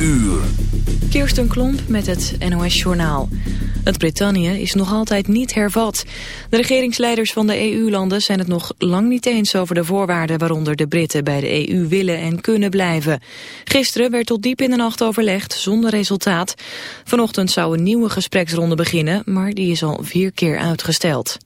Uur. Kirsten Klomp met het NOS-journaal. Het Brittannië is nog altijd niet hervat. De regeringsleiders van de EU-landen zijn het nog lang niet eens over de voorwaarden waaronder de Britten bij de EU willen en kunnen blijven. Gisteren werd tot diep in de nacht overlegd, zonder resultaat. Vanochtend zou een nieuwe gespreksronde beginnen, maar die is al vier keer uitgesteld.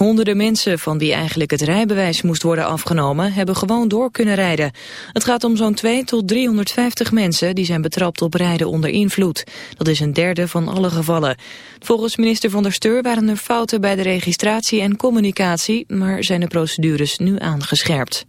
Honderden mensen van wie eigenlijk het rijbewijs moest worden afgenomen... hebben gewoon door kunnen rijden. Het gaat om zo'n 2 tot 350 mensen die zijn betrapt op rijden onder invloed. Dat is een derde van alle gevallen. Volgens minister Van der Steur waren er fouten bij de registratie en communicatie... maar zijn de procedures nu aangescherpt.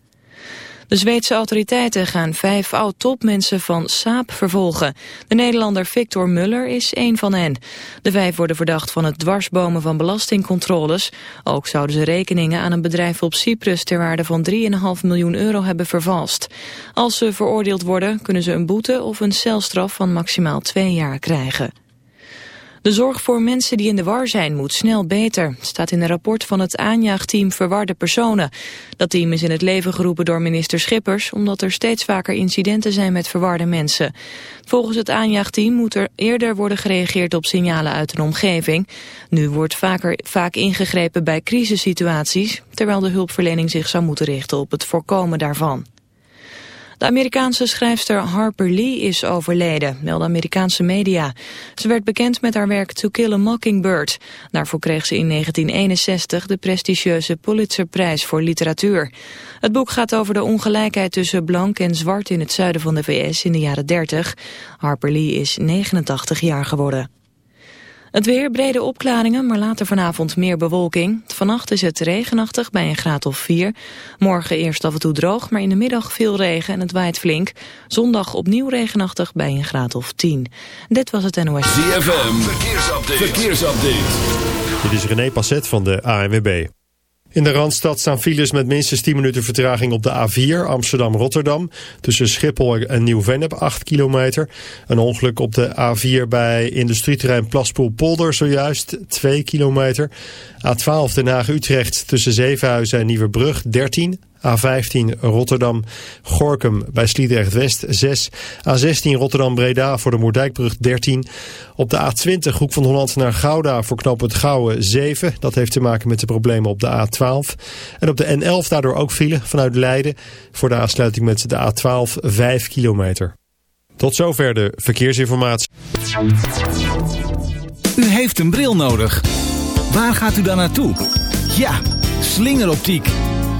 De Zweedse autoriteiten gaan vijf oud-topmensen van Saab vervolgen. De Nederlander Victor Muller is één van hen. De vijf worden verdacht van het dwarsbomen van belastingcontroles. Ook zouden ze rekeningen aan een bedrijf op Cyprus ter waarde van 3,5 miljoen euro hebben vervalst. Als ze veroordeeld worden kunnen ze een boete of een celstraf van maximaal twee jaar krijgen. De zorg voor mensen die in de war zijn moet snel beter, staat in een rapport van het aanjaagteam Verwarde Personen. Dat team is in het leven geroepen door minister Schippers, omdat er steeds vaker incidenten zijn met verwarde mensen. Volgens het aanjaagteam moet er eerder worden gereageerd op signalen uit een omgeving. Nu wordt vaker, vaak ingegrepen bij crisissituaties, terwijl de hulpverlening zich zou moeten richten op het voorkomen daarvan. De Amerikaanse schrijfster Harper Lee is overleden, melden Amerikaanse media. Ze werd bekend met haar werk To Kill a Mockingbird. Daarvoor kreeg ze in 1961 de prestigieuze Pulitzerprijs voor literatuur. Het boek gaat over de ongelijkheid tussen blank en zwart in het zuiden van de VS in de jaren 30. Harper Lee is 89 jaar geworden. Het weer, brede opklaringen, maar later vanavond meer bewolking. Vannacht is het regenachtig bij een graad of 4. Morgen eerst af en toe droog, maar in de middag veel regen en het waait flink. Zondag opnieuw regenachtig bij een graad of 10. Dit was het NOS. ZFM, verkeersupdate. verkeersupdate. Dit is René Passet van de ANWB. In de Randstad staan files met minstens 10 minuten vertraging op de A4 Amsterdam-Rotterdam. Tussen Schiphol en Nieuw-Vennep 8 kilometer. Een ongeluk op de A4 bij industrieterrein Plaspoel-Polder zojuist 2 kilometer. A12 Den Haag-Utrecht tussen Zevenhuizen en Nieuwebrug 13 A15 Rotterdam-Gorkum bij Sliedrecht-West 6. A16 Rotterdam-Breda voor de Moerdijkbrug 13. Op de A20 Hoek van Holland naar Gouda voor knooppunt Gouwen 7. Dat heeft te maken met de problemen op de A12. En op de N11 daardoor ook file vanuit Leiden voor de aansluiting met de A12 5 kilometer. Tot zover de verkeersinformatie. U heeft een bril nodig. Waar gaat u dan naartoe? Ja, slingeroptiek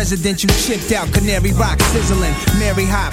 District. Presidential chipped out, Canary Rock sizzling. Mary Hot,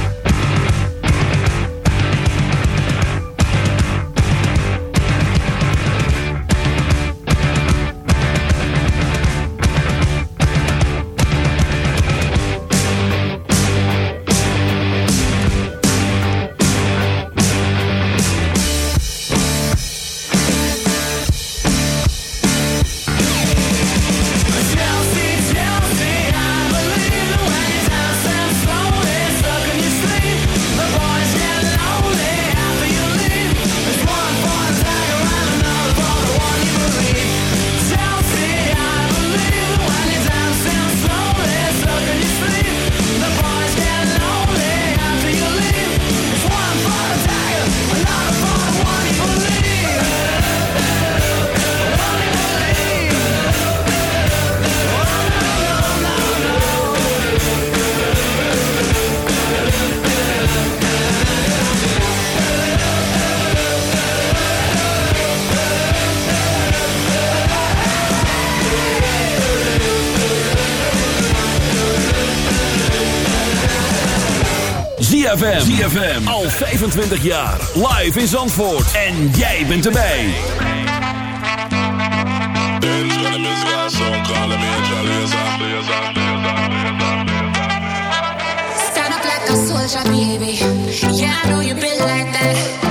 ZFM. Al 25 jaar. Live in Zandvoort. En jij bent erbij. Stand up like a soldier, baby. Yeah, I know you been like that.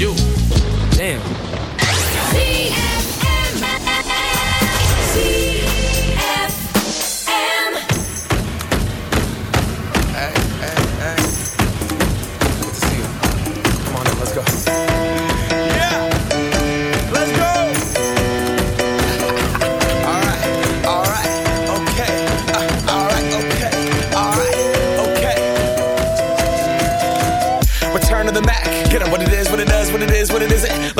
you. Damn.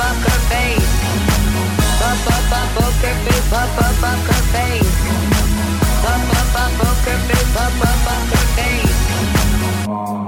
up her face. Bump up up broke her face. Bump up up poker face. Bump up up broke her face. Bump up up her face.